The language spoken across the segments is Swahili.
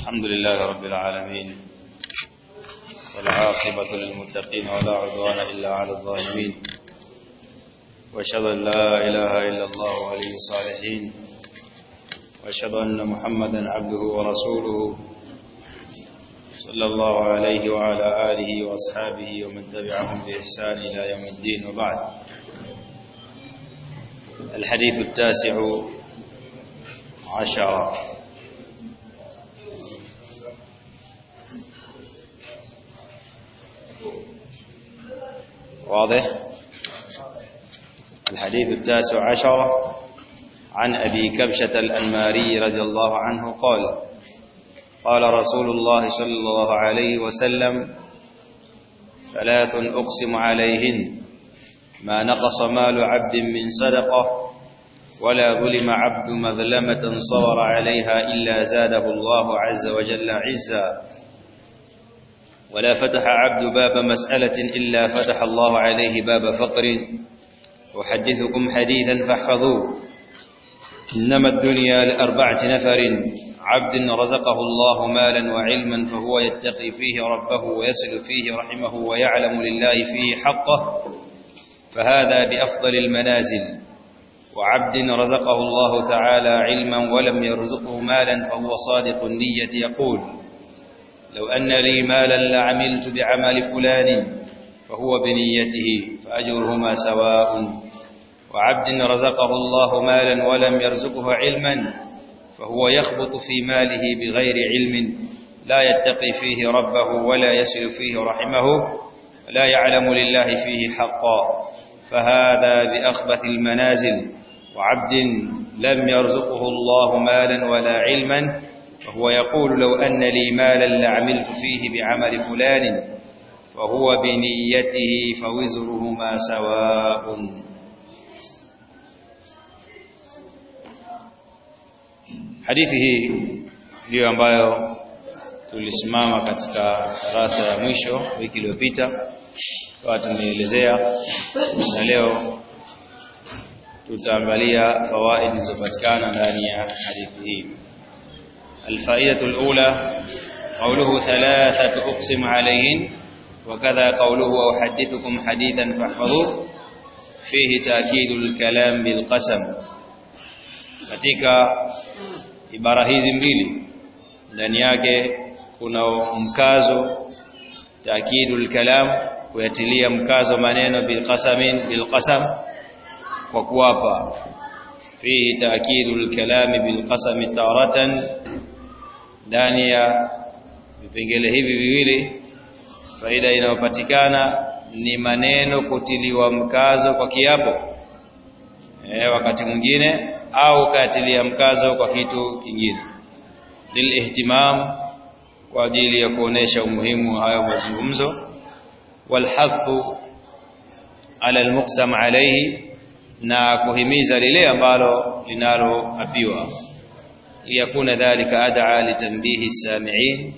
الحمد لله رب العالمين والعاقبة للمتقين ولا عدوان إلا على الظالمين وأشهد أن لا إله إلا الله ولي الصالحين وأشهد أن محمدا عبده ورسوله صلى الله عليه وعلى آله وأصحابه ومن تبعهم بإحسان إلى يوم الدين وبعد. الحديث التاسع عشر واضح؟ الحديث التاسع عشر. عن أبي كبشة الأنماري رضي الله عنه قال قال رسول الله صلى الله عليه وسلم ثلاث أقسم عليهن. ما نقص مال عبد من صدقة ولا ظلم عبد مظلمة صبر عليها إلا زاده الله عز وجل عزا. ولا فتح عبد باب مسألة إلا فتح الله عليه باب فقر. أحدثكم حديثا فاحفظوه. إنما الدنيا لأربعة نفر. عبد رزقه الله مالا وعلما فهو يتقي فيه ربه ويصل فيه رحمه ويعلم لله فيه حقه. فهذا بأفضل المنازل. وعبد رزقه الله تعالى علما ولم يرزقه مالا فهو صادق النية يقول لو أن لي مالا لعملت بعمل فلان فهو بنيته فأجرهما سواء. وعبد رزقه الله مالا ولم يرزقه علما فهو يخبط في ماله بغير علم لا يتقي فيه ربه ولا يسل فيه رحمه لا يعلم لله فيه حقا. فهذا بأخبث المنازل. وعبد لم يرزقه الله مالا ولا علما وهو يقول لو أن لي مالا لعملت فيه بعمل فلان وهو بنيته فوزرهما سواء. حديثه ليو أمبايو tulisimama katika darasa ya mwisho wiki iliyopita. Kwa tumeelezea na leo tutaangalia fawaid zilizopatikana ndani ya hadithi hii الفائدة الأولى قوله ثلاثة أقسم عليهن وكذا قوله أحدثكم حديثا فاحفظوه فيه تأكيد الكلام بالقسم katika ibara hizi mbili ndani yake kuna mkazo taakidul kalam kuyatilia mkazo maneno bilqasamin bilqasam kwa kuwapa. Fihi taakidul kalami bil bilqasami taratan. Ndani ya vipengele hivi viwili faida inayopatikana ni maneno kutiliwa mkazo kwa kiapo. E, wakati mwingine au katilia mkazo kwa kitu kingine. Lilihtimam kwa ajili ya kuonesha umuhimu wa hayo mazungumzo. Walhathu ala almuqsam alayhi na kuhimiza lile ambalo linaloapiwa. Liyakuna dhalika ad'a litanbihi samiin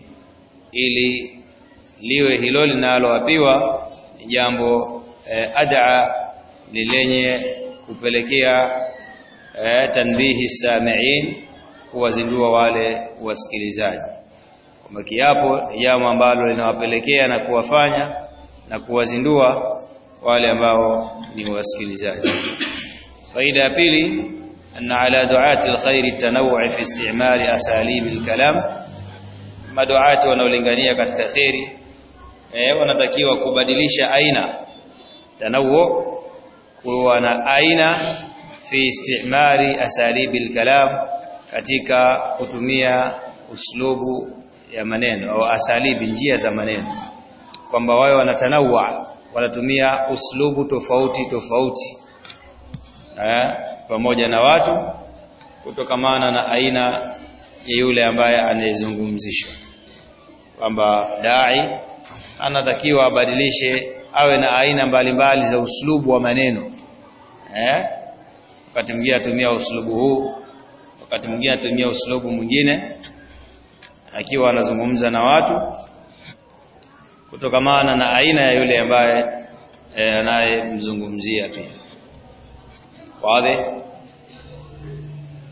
ili liwe hilo linaloapiwa ni jambo eh, ad'a lilenye kupelekea eh, tanbihi samiin kuwazindua wale wasikilizaji. Kwamba kiapo ni jambo ambalo linawapelekea na kuwafanya na kuwazindua wale ambao ni wasikilizaji faida ya pili anna ala duati alkhairi tanawwu fi istimali asalib alkalam maduati wanaolingania katika khairi eh wanatakiwa kubadilisha aina tanawwu kuwa na aina fi istimali asalibi alkalam katika kutumia uslubu ya maneno au asalibi njia za maneno. Kwamba wao wanatanawa wanatumia uslubu tofauti tofauti eh pamoja na watu kutokamana na aina ya yule ambaye anayezungumzishwa kwamba dai anatakiwa abadilishe awe na aina mbalimbali za uslubu wa maneno. Eh wakati mwingine atumia uslubu huu wakati mwingine atumia uslubu mwingine akiwa anazungumza na watu kutokamana na aina ya yule ambaye eh, anayemzungumzia pia wazi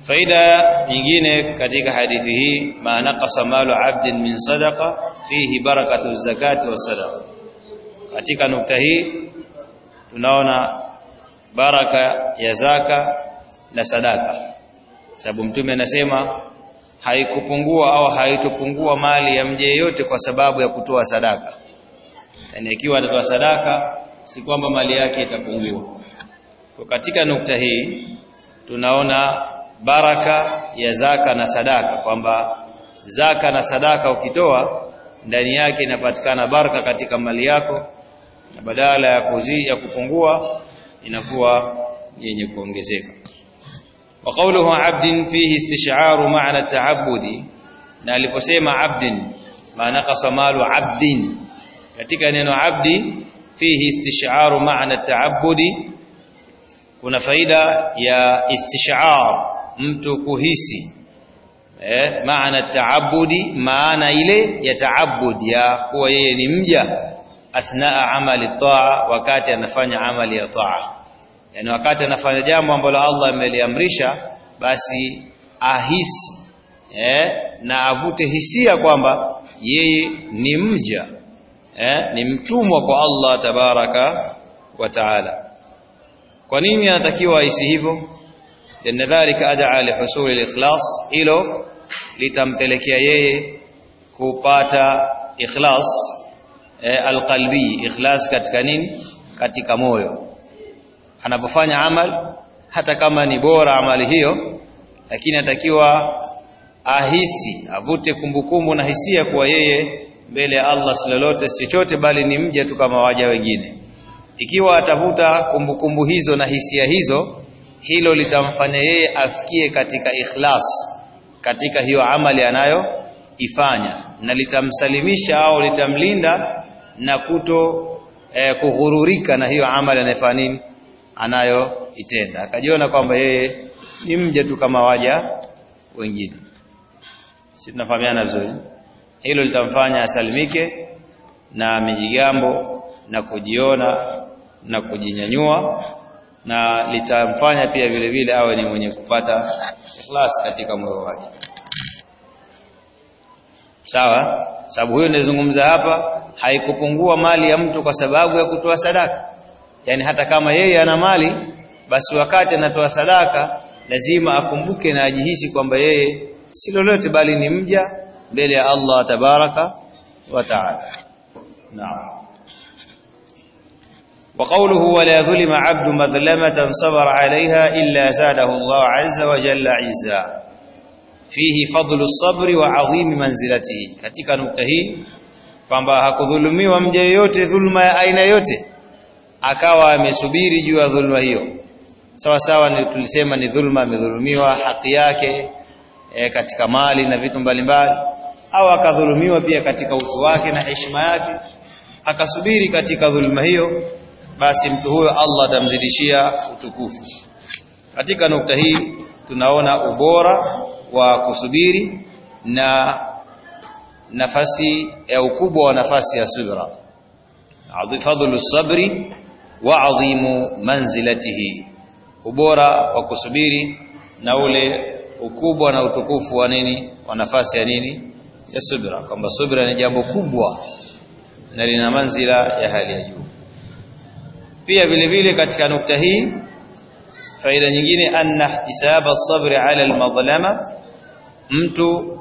faida nyingine katika hadithi hii ma naqasa malu abdin min sadaqa fihi barakatu zakati wa sadaqa. Katika nukta hii tunaona baraka ya zaka na sadaka sababu mtume anasema haikupungua au haitopungua mali ya mje yeyote kwa sababu ya kutoa sadaka. Yani ikiwa anatoa sadaka si kwamba mali yake itapungua kwa katika nukta hii tunaona baraka ya zaka na sadaka kwamba zaka na sadaka ukitoa ndani yake inapatikana baraka katika mali yako na badala ya kuzi ya kupungua inakuwa yenye kuongezeka. Wa qawluhu abdin fihi istish'aru ma'na at-ta'abbudi na aliposema abdin maana qasamalu abdin. Katika neno abdi fihi istish'aru ma'na at-ta'abbudi kuna faida ya istish'ar mtu kuhisi eh maana taabudi maana ile ya taabudi ya kuwa yeye ni mja athnaa amali taa wakati anafanya amali ya taa. Yani wakati anafanya jambo ambalo Allah ameliamrisha basi ahisi eh na avute hisia kwamba yeye ni mja eh ni mtumwa kwa Allah tabaraka wa taala kwa nini anatakiwa aisi hivyo? Lianna dhalika adaa lihusuli likhlas hilo litampelekea yeye kupata ikhlas e, alqalbi. Ikhlas katika nini? Katika moyo. Anapofanya amal hata kama ni bora amali hiyo lakini anatakiwa ahisi avute kumbukumbu na hisia kuwa yeye mbele ya Allah si lolote si chochote bali ni mja tu kama waja wengine ikiwa atavuta kumbukumbu hizo na hisia hizo hilo litamfanya yeye afikie katika ikhlas katika hiyo amali anayoifanya. Na litamsalimisha au litamlinda na kuto eh, kughururika na hiyo amali anayofanya nini? Anayoitenda. Akajiona kwamba yeye ni mja tu kama waja wengine. Si tunafahamiana vizuri? Hilo litamfanya asalimike na mijigambo na kujiona na kujinyanyua na litamfanya pia vile vile awe ni mwenye kupata ikhlas katika moyo wake. Sawa? Sababu huyo ninazungumza hapa haikupungua mali ya mtu kwa sababu ya kutoa sadaka. Yani hata kama yeye ana mali basi wakati anatoa sadaka lazima akumbuke na ajihisi kwamba yeye si lolote bali ni mja mbele ya Allah tabaraka wa taala. Naam وقوله ولا ظلم عبد مظلمة صبر عليها إلا زاده الله عز وجل عزا فيه فضل الصبر وعظيم منزلته katika nukta hii kwamba hakudhulumiwa mja yote dhulma ya aina yote akawa amesubiri juu ya dhulma hiyo sawa sawa ni tulisema ni dhulma amedhulumiwa haki yake e, katika mali na vitu mbalimbali au akadhulumiwa pia katika utu wake na heshima yake akasubiri katika dhulma hiyo basi mtu huyo Allah atamzidishia utukufu. Katika nukta hii tunaona ubora wa kusubiri na nafasi ya ukubwa wa nafasi ya subra. Fadhlu sabri wa adhimu manzilatihi. Ubora wa kusubiri na ule ukubwa na utukufu wa nini? Wa nafasi ya nini? Ya subra. Kwamba subra ni jambo kubwa na lina manzila ya hali ya juu pia vile vile katika nukta hii faida nyingine anna ihtisaba as-sabr ala al-madhlama mtu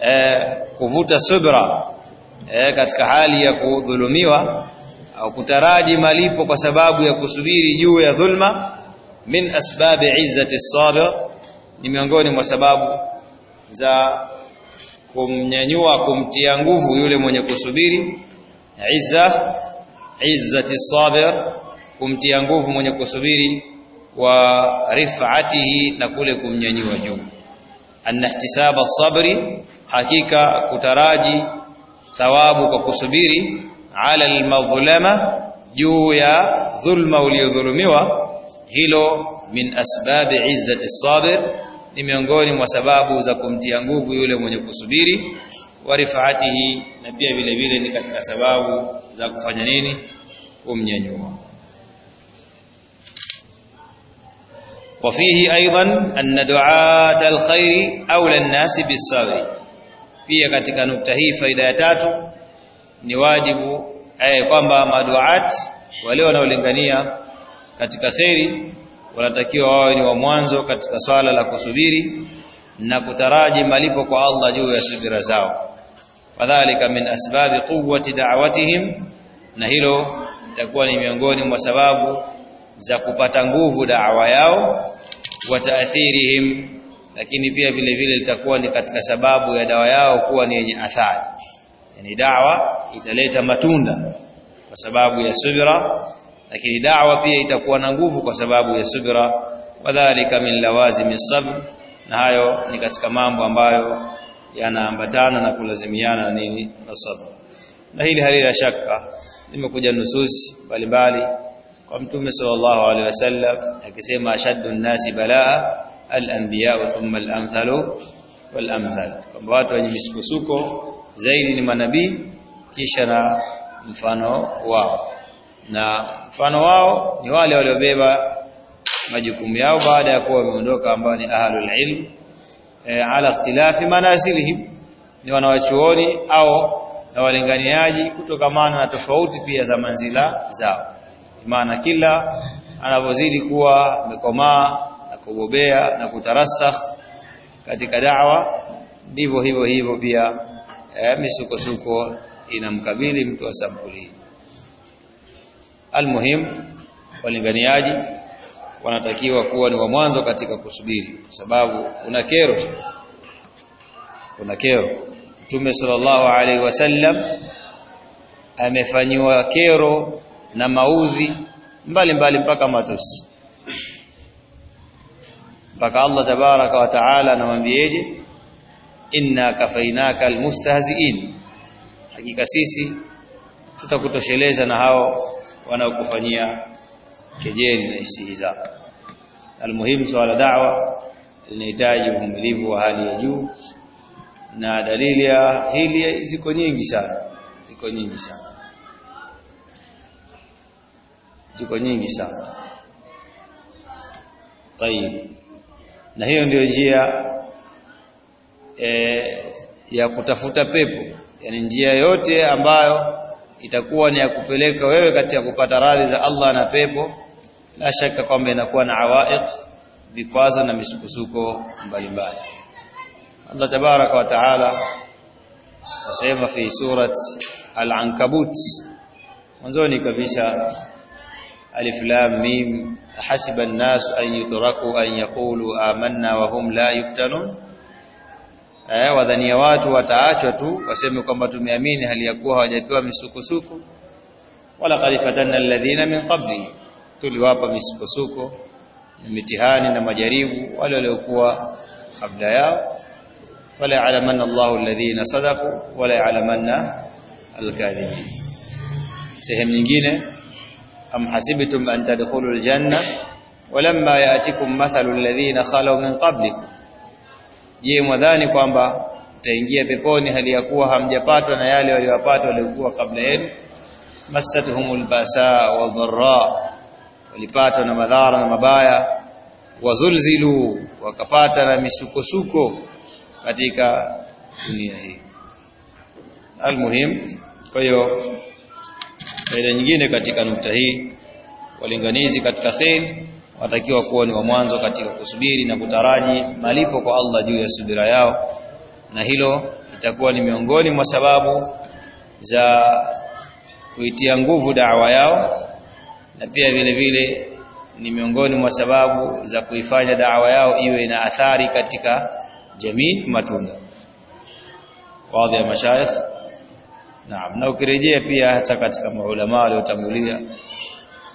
eh, kuvuta subra eh, katika hali ya kudhulumiwa au kutaraji malipo kwa sababu ya kusubiri juu ya dhulma min asbabi izzati as-sabir ni miongoni mwa sababu za kumnyanyua kumtia nguvu yule mwenye kusubiri. Izza izzati as-sabir kumtia nguvu mwenye kusubiri wa rif'atihi na kule kumnyanyua juu. Anna sabri hakika kutaraji thawabu kwa kusubiri. Ala almadhlama juu ya dhulma uliyodhulumiwa hilo min asbabi izzati sabir ni miongoni mwa sababu za kumtia nguvu yule mwenye kusubiri. Wa rif'atihi na pia vile vile ni katika sababu za kufanya nini? Kumnyanyua وفيه أيضا أن دعاة الخير أولى الناس بالصبر pia katika nukta hii faida ya tatu ni wajibu eh, kwamba maduat wale wanaolingania katika khairi wanatakiwa wawe ni wa mwanzo katika swala la kusubiri na kutaraji malipo kwa Allah juu ya subira zao fadhalika min asbabi quwwati da'watihim na hilo itakuwa ni miongoni mwa sababu za kupata nguvu da'wa yao wa taathirihim lakini pia vile vile litakuwa ni katika sababu ya dawa yao kuwa ni yenye athari. Yani dawa italeta matunda kwa sababu ya subira lakini dawa pia itakuwa na nguvu kwa sababu ya subira. Wadhālika min lawazimi sabr na hayo ni katika mambo ambayo yanaambatana na kulazimiana na nini? Na sabr. Na hili halina shaka limekuja nususi mbalimbali kwa mtume sallallahu alaihi wasallam akisema ashaddu an-nasi balaa al-anbiya thumma al-amthalu wal-amthal. Kwamba watu wenye misukosuko zaidi ni manabii kisha na mfano wao. Na mfano wao ni wale waliobeba majukumu yao baada ya kuwa wameondoka ambao ni ahlul ilm. E, ala ikhtilafi manazilihim ni wanawachuoni au na walinganiaji kutokamana na tofauti pia za manzila zao maana kila anavyozidi kuwa amekomaa na kubobea na kutarasakh katika da'wa ndivyo hivyo hivyo pia eh, misukosuko inamkabili mtu wa sampuli almuhim walinganiaji wanatakiwa kuwa ni wa mwanzo katika kusubiri kwa sababu kuna kero. Kuna kero. Mtume sallallahu alaihi wasallam amefanyiwa kero na maudhi mbalimbali mpaka matusi. Mpaka Allah tabaraka wa taala anamwambieje? Inna kafainaka almustahziin. Hakika sisi tutakutosheleza na hao wanaokufanyia kejeli na isiiza almuhimu swala da'wa linahitaji uvumilivu wa hali ya juu. Na dalili ya hili ziko nyingi sana. Ziko nyingi sana ziko nyingi sana. Tayib na hiyo ndio njia e, ya kutafuta pepo. Yani njia yote ambayo itakuwa ni ya kupeleka wewe kati ya kupata radhi za Allah na pepo la shaka kwamba inakuwa na awaiq vikwazo na misukosuko mbalimbali. Allah tabaraka wa taala asema fi surat al-ankabut mwanzoni kabisa alif lam mim hasiba an-nas an yutraku an yaqulu amanna wa hum la yuftanun. Eh wadhania watu wataachwa tu waseme kwamba tumeamini hali ya kuwa hawajapewa misukosuko. Wala qad fatanna alladhina min qabli tuliwapa misukosuko na mitihani na majaribu wale waliokuwa kabla yao. Fala ya'lamanna Allahu alladhina sadaqu wala ya'lamanna alkadhibin. Sehemu nyingine hasibtum an tadkhulul janna walamma ya'tikum mathalu alladhina khalu min qablikum je mwadhani kwamba mtaingia peponi hali ya kuwa hamjapatwa na yale waliowapata waliokuwa kabla yenu? Masatuhumul basa wa dharra. Walipatwa na madhara na mabaya. Wazulzilu wakapata na misukosuko katika dunia hii. Almuhim kwa hiyo faida nyingine katika nukta hii walinganizi katika khair watakiwa kuwa ni wa mwanzo katika kusubiri na kutaraji malipo kwa Allah juu ya subira yao. Na hilo itakuwa ni miongoni mwa sababu za kuitia nguvu dawa yao na pia vile vile ni miongoni mwa sababu za kuifanya dawa yao iwe na athari katika jamii matunda. Wazi ya mashayikh naam na ukirejea pia hata katika maulama waliotangulia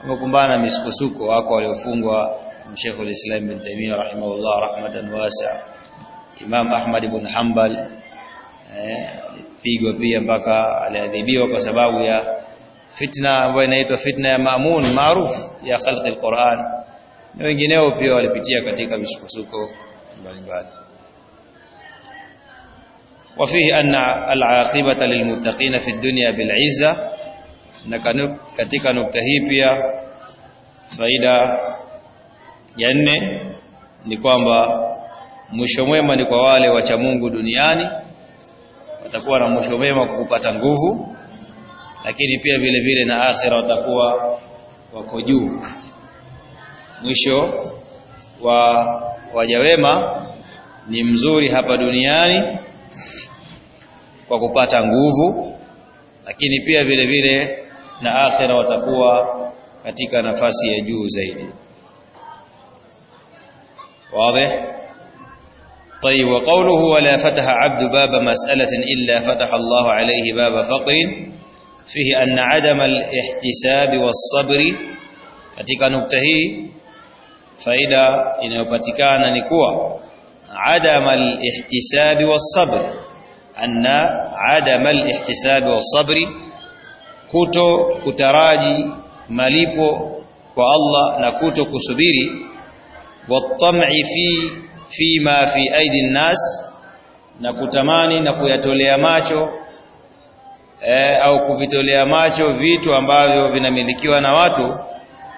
wamekumbana na misukosuko. Wako waliofungwa Sheikh al-Islam bin Taymiyyah rahimahullah rahmatan wasi'a. Imam Ahmad ibn Hanbal eh pigwa pia mpaka aliadhibiwa kwa sababu ya fitna ambayo inaitwa fitna ya Maamun maarufu ya khalqi al-Qur'an. Na wengineo pia walipitia katika misukosuko mbalimbali وفيه أن العاقبة للمتقين في الدنيا بالعزة na katika nukta hii pia faida ya nne ni kwamba mwisho mwema ni kwa wale wacha Mungu duniani watakuwa na mwisho mwema kwa kupata nguvu lakini pia vile vile na akhira watakuwa wako juu mwisho wa waja wema ni mzuri hapa duniani Kwa kupata nguvu lakini pia vile vile na akhira watakuwa katika nafasi ya juu zaidi واضح طيب وقوله ولا فتح عبد باب مسألة إلا فتح الله عليه باب فقر فيه أن عدم الاحتساب والصبر katika nukta hii faida inayopatikana ni kuwa عدم الاحتساب والصبر anna adama al-ihtisab was-sabri kuto kutaraji malipo kwa Allah na kuto kusubiri wat-tam'i fi fima fi aidi nas na kutamani na kuyatolea macho eh, au kuvitolea macho vitu ambavyo vinamilikiwa na watu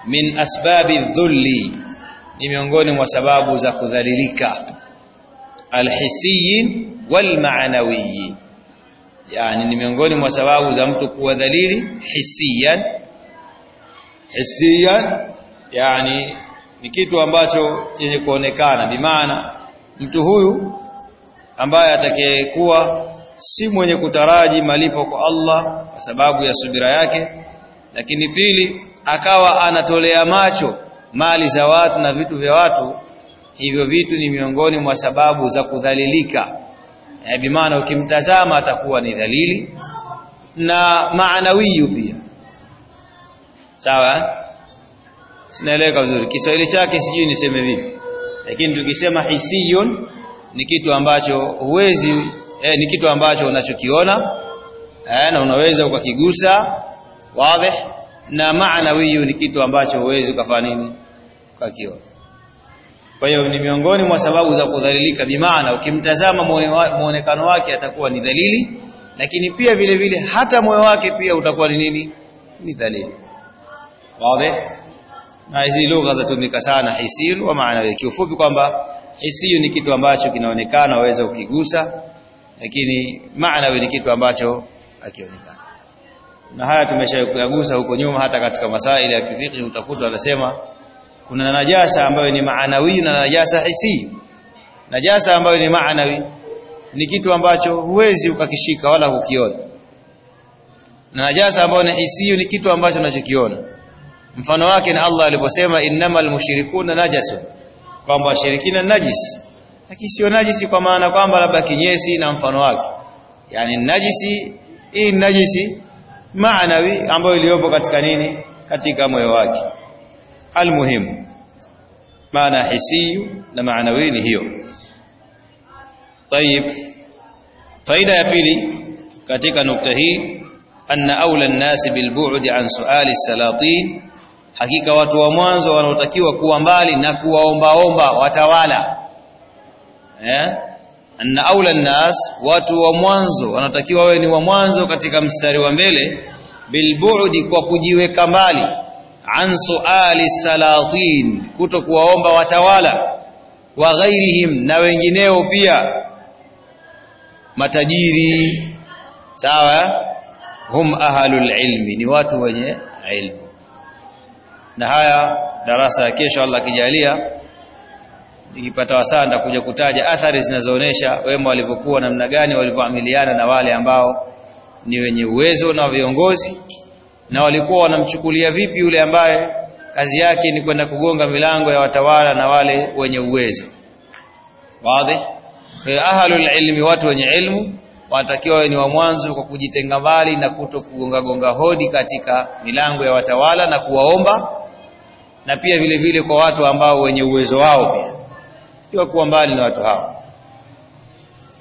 min asbabi dhulli ni miongoni mwa sababu za kudhalilika alhisiyin walmaanawiyin yani ni miongoni mwa sababu za mtu kuwa dhalili hisiyan hisiyan yani ni kitu ambacho chenye kuonekana. Bimaana mtu huyu ambaye atakayekuwa si mwenye kutaraji malipo kwa Allah kwa sababu ya subira yake lakini pili akawa anatolea macho mali za watu na vitu vya watu hivyo vitu ni miongoni mwa sababu za kudhalilika. E, bimaana ukimtazama atakuwa ni dhalili na maanawiyu pia. Sawa sinaeleweka vizuri. Kiswahili chake sijui niseme vipi. Lakini tukisema hisiyun ni kitu ambacho huwezi eh, ni kitu ambacho unachokiona eh, na unaweza ukakigusa wazi na maanawiyu ni kitu ambacho huwezi ukafanya nini? Ukakiona kwa hiyo ni miongoni mwa sababu za kudhalilika. Bimaana ukimtazama muonekano wake atakuwa ni dhalili lakini pia vile vile hata moyo wake pia utakuwa ni nini? Ni dhalili. Wazi? Na hizi lugha zatumika sana hisiyu wa maana kiufupi kwamba hisiyu ni kitu ambacho kinaonekana waweza ukigusa lakini maana ni kitu ambacho akionekana na haya tumeshayagusa huko nyuma hata katika masaili ya kifiki utakuta wanasema kuna najasa ambayo ni maanawi na najasa hisi. Najasa ambayo ni maanawi ni kitu ambacho huwezi ukakishika wala kukiona na najasa ambayo ni hisi ni kitu ambacho unachokiona. Mfano wake ni Allah aliposema innamal mushrikuna najasun. Kwamba washirikina najis. Lakini sio najisi kwa maana kwamba labda kinyesi na mfano wake. Yani najisi hii najisi maanawi ambayo iliyopo katika nini? Katika moyo wake almuhimu maana hisiyu na maanawi ni hiyo طيب faida ya pili katika nukta hii anna aula an-nas bil-bu'd an su'ali salatin hakika watu wa mwanzo wanaotakiwa kuwa mbali na kuwaombaomba watawala eh anna aula an-nas watu wa mwanzo wanatakiwa wawe ni wa mwanzo katika mstari wa mbele bil-bu'd kwa kujiweka mbali an suali salatin kuto kuwaomba watawala wa ghairihim na wengineo pia. Matajiri sawa? Hum ahalul ilmi ni watu wenye ilmu. Na haya darasa ya kesho Allah kijalia nikipata wasaa nitakuja kutaja athari zinazoonesha wema walivyokuwa namna gani walivyoamiliana na wale ambao ni wenye uwezo na viongozi na walikuwa wanamchukulia vipi yule ambaye kazi yake ni kwenda kugonga milango ya watawala na wale wenye uwezo wazi. Ahlul ilmi watu wenye ilmu wanatakiwa ni wa mwanzo kwa kujitenga mbali na kuto kugonga gonga hodi katika milango ya watawala na kuwaomba na pia vile vile kwa watu ambao wenye uwezo wao pia. Pia kuwa mbali na watu hao.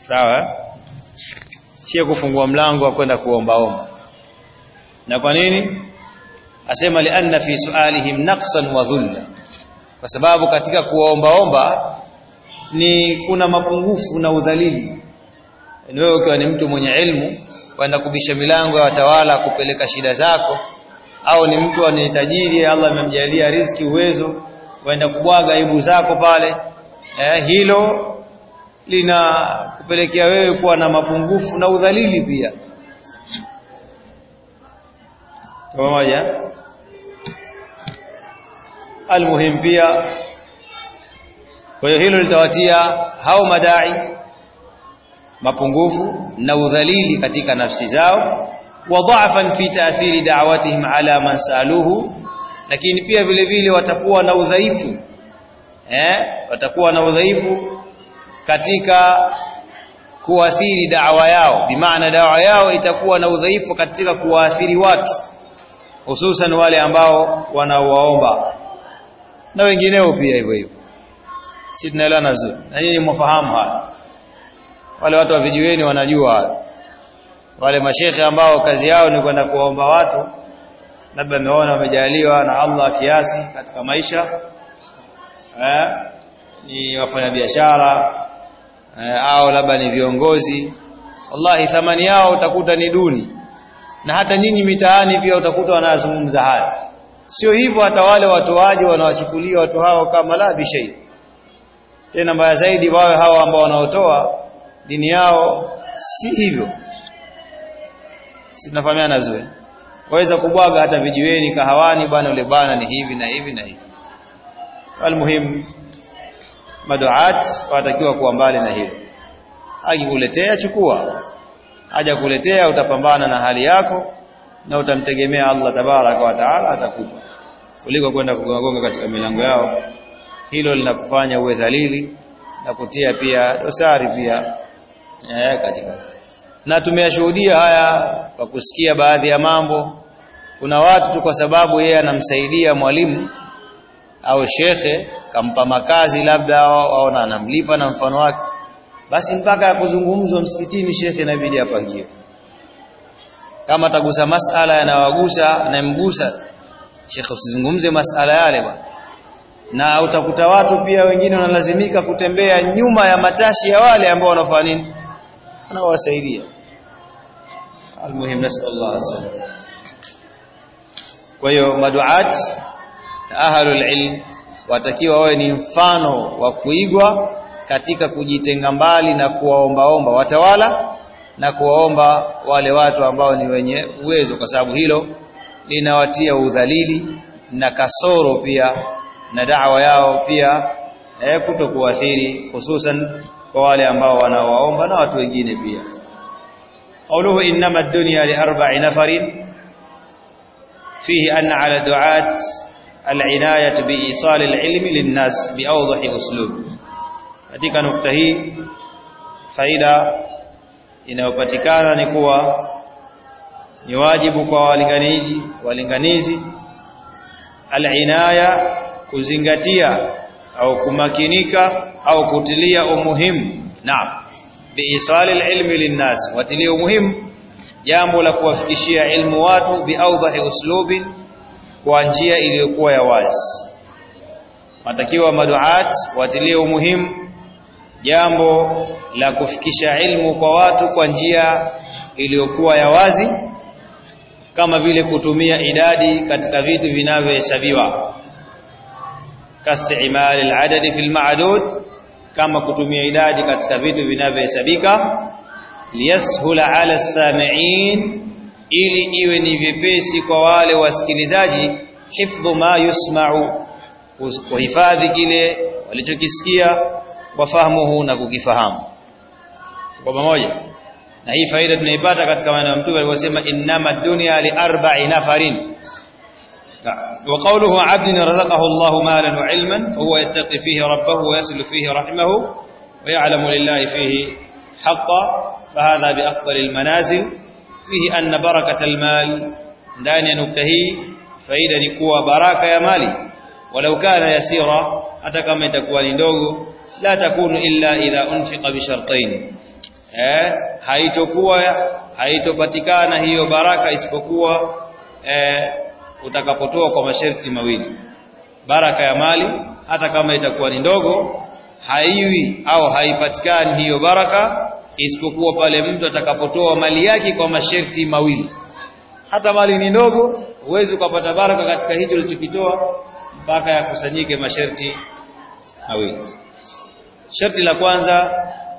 Sawa sio kufungua mlango wa kwenda kuombaomba na kwa nini? Asema lianna fi sualihim naqsan wa dhulla kwa sababu katika kuwaombaomba ni kuna mapungufu na udhalili. Ni wewe ukiwa ni mtu mwenye ilmu kwenda kubisha milango ya watawala kupeleka shida zako au ni mtu ni tajiri Allah amemjalia riziki uwezo waenda kubwaga aibu zako pale eh, hilo lina kupelekea wewe kuwa na mapungufu na udhalili pia pamoja. Almuhim pia. Kwa hiyo hilo litawatia hao madai mapungufu na udhalili katika nafsi zao. Wa dha'fan fi ta'thiri da'watihim ala man saluhu lakini pia vile vile watakuwa na udhaifu eh watakuwa na udhaifu katika kuathiri da'wa yao. Bimaana da'wa yao itakuwa na udhaifu katika kuathiri watu hususan wale ambao wanaowaomba na wengineo pia hivyo hivyo. Si tunaelewana vizuri. Na nyinyi mwafahamu haya. Wale watu wa vijiweni wanajua wale mashekhe ambao kazi yao ni kwenda kuwaomba watu labda ameona wamejaliwa na Allah kiasi katika maisha eh, ni wafanyabiashara eh, au labda ni viongozi. Wallahi thamani yao utakuta ni duni na hata nyinyi mitaani pia utakuta wanazungumza haya sio hivyo hata wale watoaji wanawachukulia watu hao kama la bishai. Tena mbaya zaidi wawe hao ambao wanaotoa dini yao si hivyo. Si tunafahamiana vizuri. Waweza kubwaga hata vijiweni kahawani bwana ule bwana ni hivi na hivi na hivi. Almuhim maduat watakiwa kuwa mbali na hilo. Akikuletea chukua haja kuletea utapambana na hali yako na utamtegemea Allah tabaraka wa taala atakupa. Kuliko kwenda kugonga katika milango yao. Hilo linakufanya uwe dhalili na kutia pia dosari pia eh, katika. Na tumeyashuhudia haya kwa kusikia baadhi ya mambo. Kuna watu tu kwa sababu yeye anamsaidia mwalimu au shekhe kampa makazi labda au anamlipa na mfano wake basi mpaka ya kuzungumzwa msikitini shekhe inabidi apangiwe. Kama atagusa masala yanawagusa anayemgusa shekhe usizungumze masala yale bwana. Na utakuta watu pia wengine wanalazimika kutembea nyuma ya matashi ya wale ambao wanafanya nini? Anawasaidia almuhim nasallallahu alaihi kwa hiyo maduat ahlul ilm watakiwa wawe ni mfano wa kuigwa katika kujitenga mbali na kuwaombaomba watawala na kuwaomba wale watu ambao ni wenye uwezo kwa sababu hilo linawatia udhalili na kasoro pia na dawa yao pia eh, kutokuathiri hususan kwa wale ambao wanaowaomba na watu wengine pia. Qawluhu innama ad-dunya li arba'i nafarin fihi anna 'ala du'at al-'inayat bi isal al-'ilmi lin-nas bi awdahi uslub katika nukta hii faida inayopatikana ni kuwa ni wajibu kwa walinganizi walinganizi alinaya kuzingatia au kumakinika au kutilia umuhimu. Na biisali alilmi linnas watilia umuhimu jambo la kuwafikishia ilmu watu biaudhahi uslubi kwa njia iliyokuwa ya wazi. Matakiwa maduat watilie umuhimu jambo la kufikisha ilmu kwa watu kwa njia iliyokuwa ya wazi kama vile kutumia idadi katika vitu vinavyohesabiwa. Kastimal aladad fi almadud kama kutumia idadi katika vitu vinavyohesabika. Liyashula ala samiin ili iwe ni vyepesi kwa wale wasikilizaji hifdhu ma yusma'u kuhifadhi kile walichokisikia wafahamuhu na kukifahamu kwa pamoja na hii faida tunaipata katika maneno ya mtume aliposema innama dunya li arba'i nafarin wa qawluhu 'abdin razaqahu Allahu malan wa 'ilman huwa yattaqi fihi rabbahu wa yaslu fihi rahimahu wa ya'lamu lillahi fihi haqqan bi afdalil manazil fihi anna barakata almal ndani ya nukta hii faida ni kuwa baraka ya mali walau kana yasira hata kama itakuwa ni ndogo la takunu illa idha unfiqa bi shartain. Eh haitokuwa haitopatikana hiyo baraka isipokuwa eh utakapotoa kwa masharti mawili. Baraka ya mali hata kama itakuwa ni ndogo haiwi au haipatikani hiyo baraka isipokuwa pale mtu atakapotoa mali yake kwa masharti mawili. Hata mali ni ndogo huwezi ukapata baraka katika hicho ulichokitoa mpaka yakusanyike masharti mawili sharti la kwanza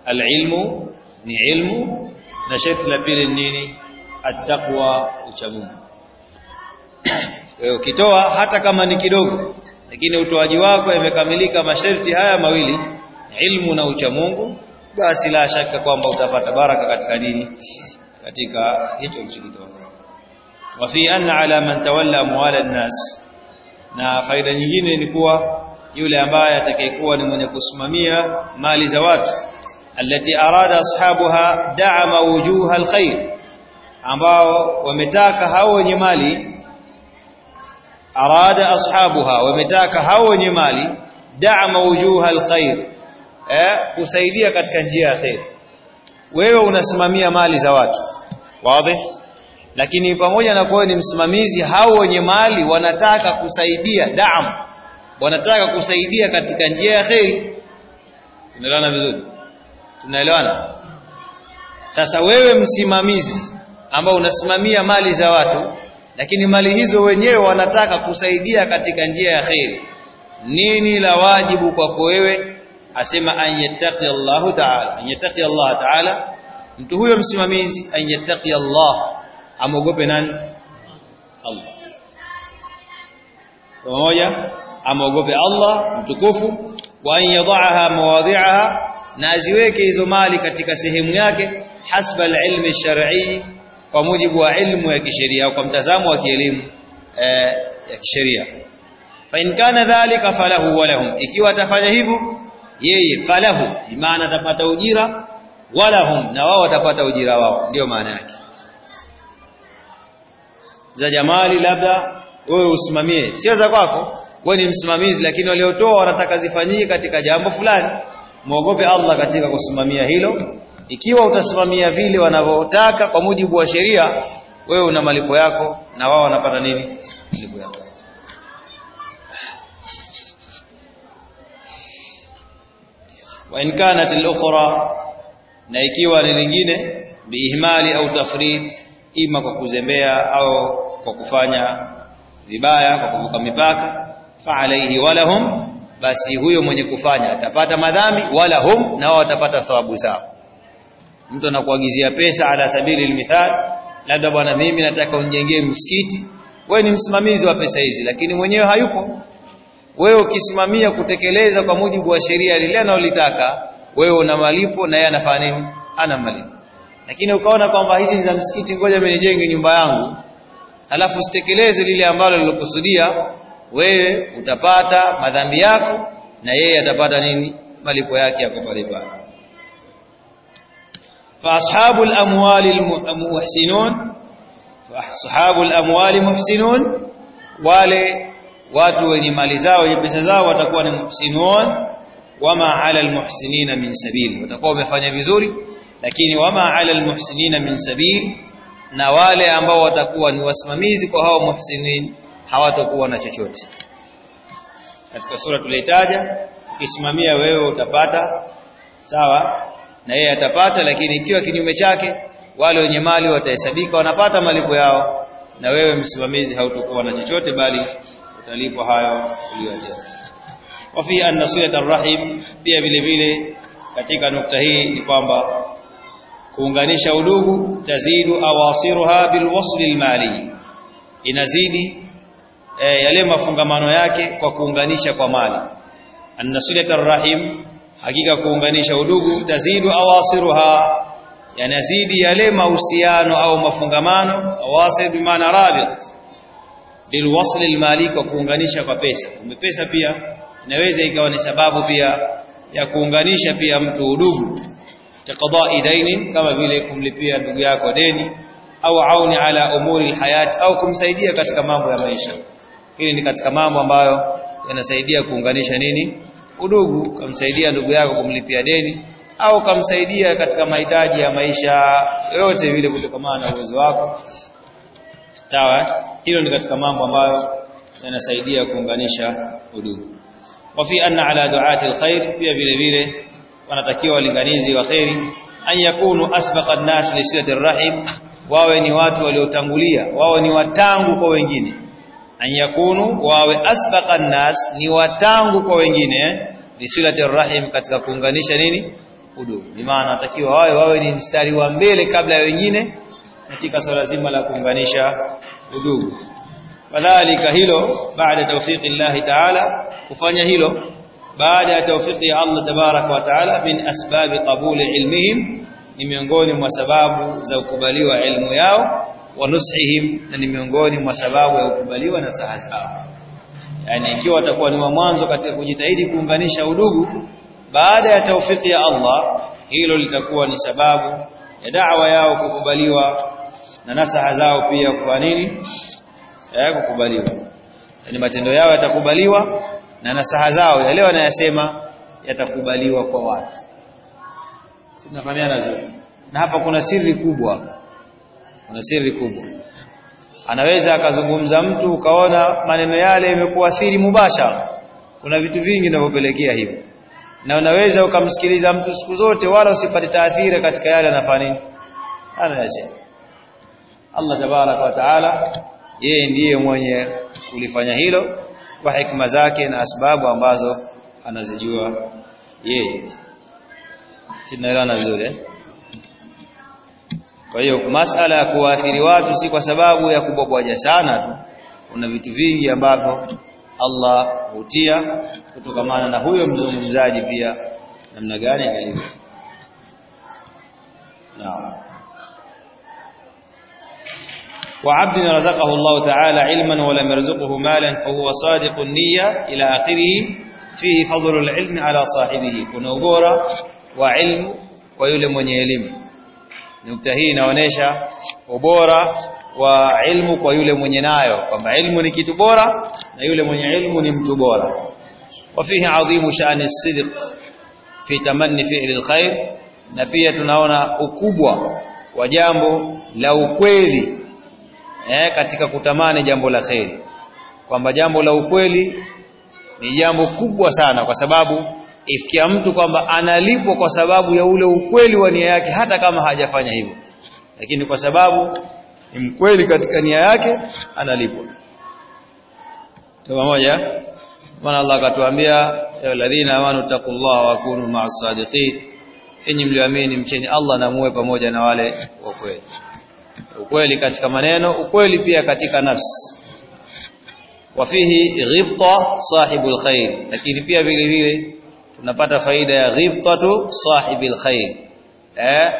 alilmu ni ilmu na sharti la pili ni nini? Attaqwa uchamungu ukitoa hata kama ni kidogo lakini utoaji wako imekamilika masharti haya mawili ilmu na uchamungu basi la shaka kwamba utapata baraka katika dini katika hicho ulichokitoa. Wa fi anna ala man tawalla amwal an-nas. Na faida nyingine ni kuwa yule ambaye atakayekuwa ni mwenye kusimamia mali za watu alati arada ashabuha da'ama wujuha alkhair ambao wametaka hao wenye mali arada ashabuha wametaka hao wenye mali da'ama wujuha alkhair eh kusaidia katika njia ya khair. Wewe unasimamia mali za watu. Wazi? Lakini pamoja na kuwa ni msimamizi hao wenye mali wanataka kusaidia daam wanataka kusaidia katika njia ya khair. Tunaelewana vizuri? Tunaelewana? Sasa wewe msimamizi ambao unasimamia mali za watu lakini mali hizo wenyewe wanataka kusaidia katika njia ya khair nini la wajibu kwako wewe? Asema an yattaqi Allah ta'ala an yattaqi Allah ta'ala. Mtu huyo msimamizi an yattaqi Allah amogope nani? Allah. Pamoja amogope Allah mtukufu wa an yadhaha mawadhi'aha na aziweke hizo mali katika sehemu yake hasba alilmi shar'i kwa mujibu wa ilmu ya kisheria kwa mtazamo wa kielimu eh, ya kisheria. Fa in kana dhalika falahu wa lahum ikiwa atafanya hivyo yeye falahu bimaana atapata ujira walahum na wao watapata ujira wao ndio maana yake. Za jamali labda wewe usimamie sio za kwako wewe ni msimamizi lakini waliotoa wanataka zifanyike katika jambo fulani. Muogope Allah katika kusimamia hilo. Ikiwa utasimamia vile wanavyotaka kwa mujibu wa sheria wewe una malipo yako na wao wanapata nini? Malipo yako. Wa in kanat al-ukhra na ikiwa ni lingine biihmali au tafrid ima kwa kuzembea au kwa kufanya vibaya kwa kuvuka mipaka fa alayhi walahum basi huyo mwenye kufanya atapata madhambi wala hum na wao watapata thawabu zao. Mtu anakuagizia pesa ala sabili almithal labda bwana mimi nataka unijengee msikiti. Wewe ni msimamizi wa pesa hizi lakini mwenyewe hayupo. Wewe ukisimamia kutekeleza kwa mujibu wa sheria lile analolitaka wewe una malipo na yeye anafanya nini? Ana malipo. Lakini ukaona kwamba hizi ni za msikiti ngoja mimi nijenge nyumba yangu alafu sitekeleze lile ambalo lilokusudia wewe utapata madhambi yako na yeye atapata nini? Malipo yake yako pale pale. Fa ashabul amwali muhsinun fa ashabul amwali muhsinun wale watu wenye mali zao wenye pesa zao watakuwa ni muhsinun. Wama ala almuhsinina min sabil watakuwa wamefanya vizuri lakini wama ala almuhsinina min sabil na wale ambao watakuwa ni wasimamizi kwa hao muhsinin hawatakuwa na chochote. Katika sura tulitaja ukisimamia wewe utapata sawa na yeye atapata lakini ikiwa kinyume chake wale wenye mali watahesabika wanapata malipo yao na wewe msimamizi hautakuwa na chochote bali utalipwa hayo uliyotenda wafi anna silata arrahim pia vile vile katika nukta hii ni kwamba kuunganisha udugu tazidu awasiruha bilwasli almali inazidi e, yale mafungamano yake kwa kuunganisha kwa mali. Annasilat arrahim hakika kuunganisha udugu tazidu awasiruha yanazidi yale mahusiano au mafungamano awasir bimaana rabit bilwasl almali kwa kuunganisha kwa pesa. Kumbe pesa pia inaweza ikawa ni sababu pia ya kuunganisha pia mtu udugu. Taqada dainin kama vile kumlipia ndugu yako deni au auni ala umuri alhayat au kumsaidia katika mambo ya maisha hili ni katika mambo ambayo yanasaidia kuunganisha nini? Udugu. Kumsaidia ndugu yako kumlipia deni au kumsaidia katika mahitaji ya maisha yote vile kutokana na uwezo wako. Sawa hilo ni katika mambo ambayo yanasaidia kuunganisha udugu. Wa fi anna ala duati alkhair pia vile vile wanatakiwa walinganizi wa khairi. An yakunu asbaqa an-nas li silati rahim wawe ni watu waliotangulia wawe ni watangu kwa wengine an yakunu wawe asbaqa an-nas ni watangu kwa wengine bisilati rahim katika kuunganisha nini? Udugu. Ni maana watakiwa wawe wawe ni mstari wa mbele kabla ya wengine katika swala zima la kuunganisha udugu. Kadhalika hilo baada tawfiki Allah ta'ala kufanya hilo baada ya tawfiki ya Allah tabarak wa ta'ala min asbabi qabuli ilmihim ni miongoni mwa sababu za kukubaliwa ilmu yao wa nusihim na ni miongoni mwa sababu ya kukubaliwa na saha zao. Yani ikiwa watakuwa ni wa mwanzo katika kujitahidi kuunganisha udugu baada ya taufiki ya Allah hilo litakuwa ni sababu ya da'wa yao kukubaliwa na nasaha zao pia kwa nini? Ya kukubaliwa. Yani matendo yao yatakubaliwa na nasaha zao yale wanayasema yatakubaliwa kwa watu. Sinafahamiana vizuri. Na hapa kuna siri kubwa kuna siri kubwa. Anaweza akazungumza mtu ukaona maneno yale yamekuathiri mubashara. Kuna vitu vingi vinavyopelekea hivyo. Na unaweza ukamsikiliza mtu siku zote wala usipate taathira katika yale anafanya nini. Anayasema Allah tabaraka wa taala yeye ndiye mwenye kulifanya hilo kwa hikma zake na asbabu ambazo anazijua yeye. Sinaelewana vizuri eh? Kwa hiyo masala ya kuathiri watu si kwa sababu ya kubwabwaja sana tu. Kuna vitu vingi ambavyo Allah hutia kutokamana na huyo mzungumzaji pia namna gani alivyo. Naam. وعبد رزقه الله تعالى علما ولم يرزقه مالا فهو صادق النية إلى آخره فيه فضل العلم على صاحبه كنا ubora wa ilmu nukta hii inaonesha ubora wa ilmu kwa yule mwenye nayo kwamba ilmu ni kitu bora na yule mwenye ilmu ni mtu bora. Wa fihi adhimu sha'ni as-sidq fi tamanni fi'li al-khair na pia tunaona ukubwa wa jambo la ukweli eh, katika kutamani jambo la kheri kwamba jambo la ukweli ni jambo kubwa sana kwa sababu ifikia mtu kwamba analipwa kwa sababu ya ule ukweli wa nia yake hata kama hajafanya hivyo. Lakini kwa sababu ni mkweli katika nia yake analipwa. Pamoja. Maana Allah akatuambia ya alladhina amanu taqullaha wa kunu ma'as sadiqin. Enyi mlioamini mcheni Allah na muwe pamoja na wale wa kweli. Ukweli katika maneno ukweli pia katika nafsi. Wafihi ghibta sahibul khair. Lakini pia vile vile tunapata faida ya ghibtatu sahibil khair. Eh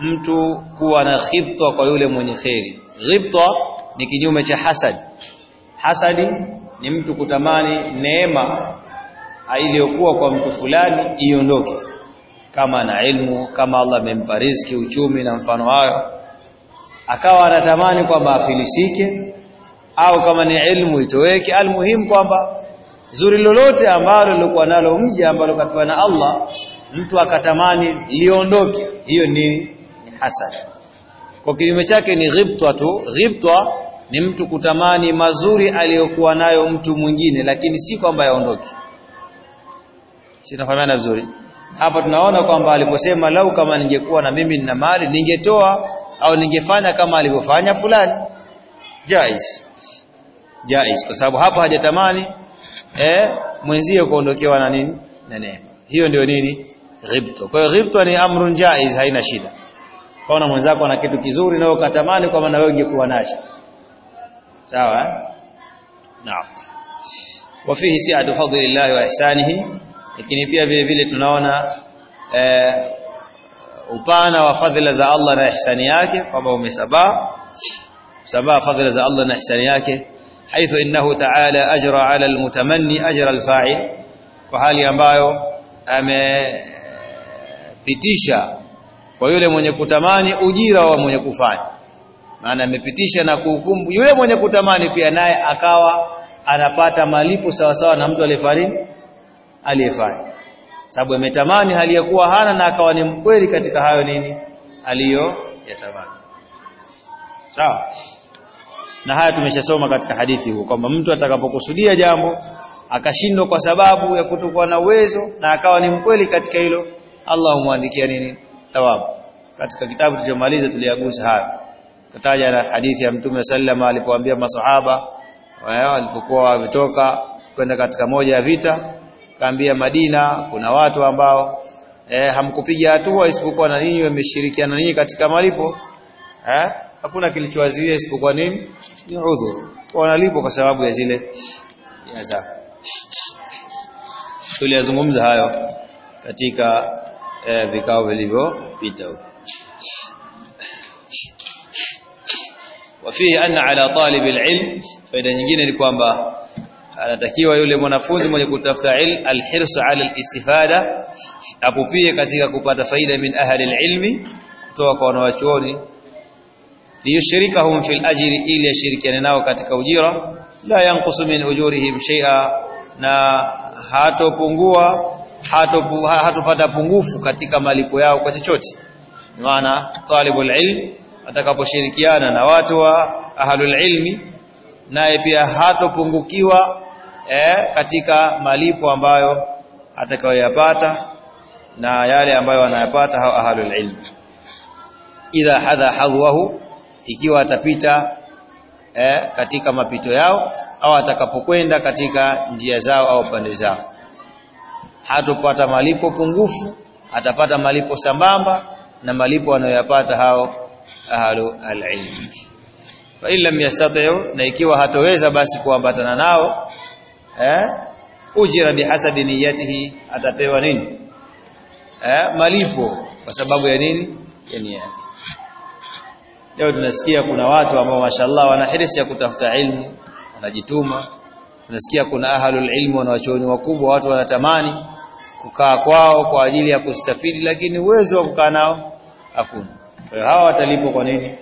mtu kuwa na ghibta kwa yule mwenye khairi ghibta ni kinyume cha hasad. Hasadi ni mtu kutamani neema iliyokuwa kwa mtu fulani iondoke. Kama na ilmu kama Allah amempa riziki uchumi na mfano hayo. Akawa anatamani kwamba afilisike au kama ni ilmu itoweke. Almuhimu kwamba zuri lolote ambalo lilikuwa nalo mja ambalo katwa na Allah mtu akatamani liondoke. Hiyo ni, hasad. Kwa kinyume chake ni ghibtwa tu. Ghibtwa ni mtu kutamani mazuri aliyokuwa nayo mtu mwingine lakini si kwamba yaondoke. Sinafahamiana vizuri? Hapa tunaona kwamba aliposema lau kama ningekuwa na mimi nina mali ningetoa au ningefanya kama alivyofanya fulani. Jaiz jaiz kwa sababu hapo hajatamani eh? Mwenzie kuondokewa na nini? Na neema. Hiyo ndio nini? Ghibto. Kwa hiyo ghibto ni amrun jaiz haina shida. Kaona mwenzako ana kitu kizuri na ukatamani kwa maana wewe ungekuwa nacho. Sawa eh? Naam. Wafihi si'atu fadlillahi wa ihsanihi. Lakini pia vile vile tunaona eh, upana wa fadhila za Allah na ihsani yake kwamba umesabaa. Sabaa fadhila za Allah na ihsani yake haithu innahu ta'ala ajra 'ala almutamanni ajra alfa'il kwa hali ambayo amepitisha kwa yule mwenye kutamani ujira wa mwenye kufanya. Maana amepitisha na kuhukumu yule mwenye kutamani pia naye akawa anapata malipo sawa sawa na mtu aliyefariki aliyefanya. Sababu ametamani hali ya kuwa hana na akawa ni mkweli katika hayo nini? Aliyo yatamani sawa na haya tumeshasoma katika hadithi huu kwamba mtu atakapokusudia jambo akashindwa kwa sababu ya kutokuwa na uwezo na akawa ni mkweli katika hilo Allah humwandikia nini? Thawabu. Katika kitabu tulichomaliza tuliagusa haya kataja na hadithi ya mtume sallama alipoambia masahaba walipokuwa wametoka kwenda katika moja ya vita kaambia Madina kuna watu ambao eh, hamkupiga hatua isipokuwa na ninyi wameshirikiana ninyi katika malipo eh, hakuna kilichowazuia isipokuwa nini ni udhu. Wanalipo kwa sababu ya zile adhabu tuliyazungumza hayo katika eh, vikao vilivyopita wafihi anna ala talib alilm faida nyingine ni kwamba anatakiwa yule mwanafunzi mwenye kutafuta ilm alhirs ala alistifada apupie katika kupata faida min ahli alilmi kutoka kwa wanawachuoni liyushrikahum fil ajri ili yashirikiane nao katika ujira. La yanqusu min ujurihim shay'a na hatopungua hatopata hatopata pungufu katika malipo yao kwa chochote. Maana talibul ilm atakaposhirikiana na watu wa ahlul ilmi naye pia hatopungukiwa eh, katika malipo ambayo atakayoyapata na yale ambayo anayapata hao ahlul ilm. Idha hadha hadwahu ikiwa atapita eh, katika mapito yao au atakapokwenda katika njia zao au pande zao. Hatopata malipo pungufu atapata malipo sambamba na malipo anayoyapata hao ahlu alilm. Fa in lam yastati'u na ikiwa hatoweza basi kuambatana nao eh ujira bihasabi niyatihi atapewa nini? Eh malipo. Kwa sababu ya nini? Ya nia leo tunasikia kuna watu ambao mashallah wana hirisi ya kutafuta ilmu wanajituma. Tunasikia kuna ahlul ilmu wanawachuoni wakubwa watu wanatamani kukaa kwao kwa ajili ya kustafidi lakini uwezo wa kukaa nao hakuna. Kwa hawa watalipwa kwa nini?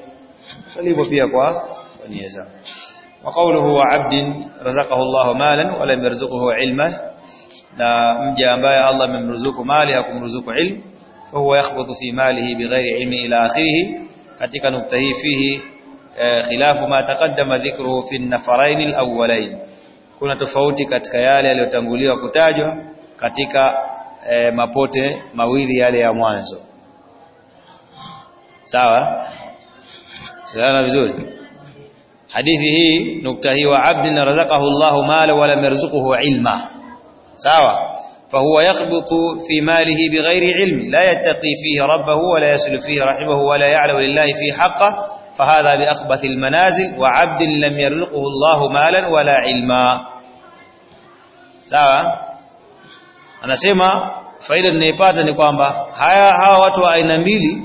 Watalipwa pia kwa kwa nia zao wa qawluhu wa 'abdin razaqahu Allahu malan wa lam yarzuqhu ilma na mja ambaye Allah amemruzuku mali hakumruzuku ilmu fa huwa yakhbuthu fi malihi bighairi ilmi ila akhirih katika nukta hii fihi khilafu ma taqaddama dhikruhu fi an-nafarain al-awwalain kuna tofauti katika yale yaliyotanguliwa kutajwa katika e, mapote mawili yale ya mwanzo. Sawa? Sana vizuri? Hadithi hii nukta hii wa abdin razaqahu Allahu mala wa lam yarzuquhu ilma. Sawa فهو يخبط في ماله بغير علم لا يتقي فيه ربه ولا يسل فيه رحمه ولا يعلم لله في حقه فهذا بأخبث المنازل وعبد لم يرزقه الله مالا ولا علما. سعى أنا سيما فإذا النيبات نقوم بها هيا هوا واتوا أين ميلي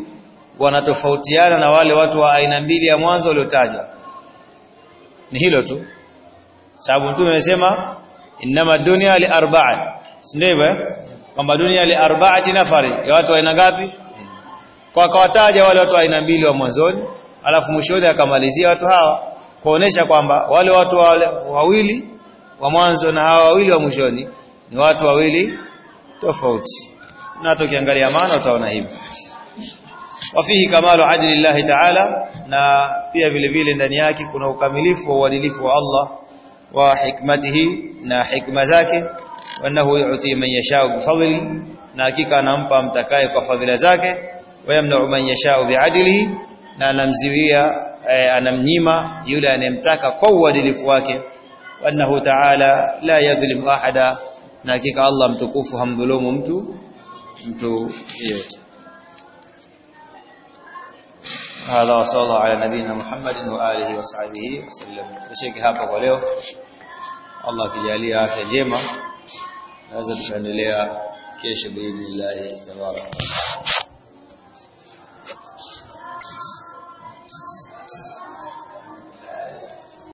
ونتفوتيانا نوالي واتوا أين ميلي أموانزو لتاجع نهيلو تو سعبون تو ميسيما إنما الدنيا لأربعة ndivyo kwamba dunia li arba'ati nafari ya watu wa aina ngapi? Kwa akawataja wale watu wa aina mbili wa mwanzoni alafu mwishoni akamalizia watu hawa kuonesha kwamba wale watu wawili wa mwanzo na hawa wawili wa mwishoni ni watu wawili tofauti. Na tukiangalia maana utaona hivi wafihi kamalu adli Allah ta'ala na pia vile vile ndani yake kuna ukamilifu wa uadilifu wa Allah wa hikmatihi na hikma zake وأنه يعطي من يشاء بفضل ناكيكا نمبا متكايك وفضل زاك ويمنع من يشاء بعدله نعلم زوية آه، أنم نيمة يولا نمتاك قوة للفواك وأنه تعالى لا يظلم أحدا ناكيكا الله متكوف همذلوم متو متو يوت إيه. هذا وصلى الله على نبينا محمد وآله وصحبه وسلم. وشيك هابا وليو الله في جالي آفيا جيما naweza tukaendelea kesho biidhnillah tabaraka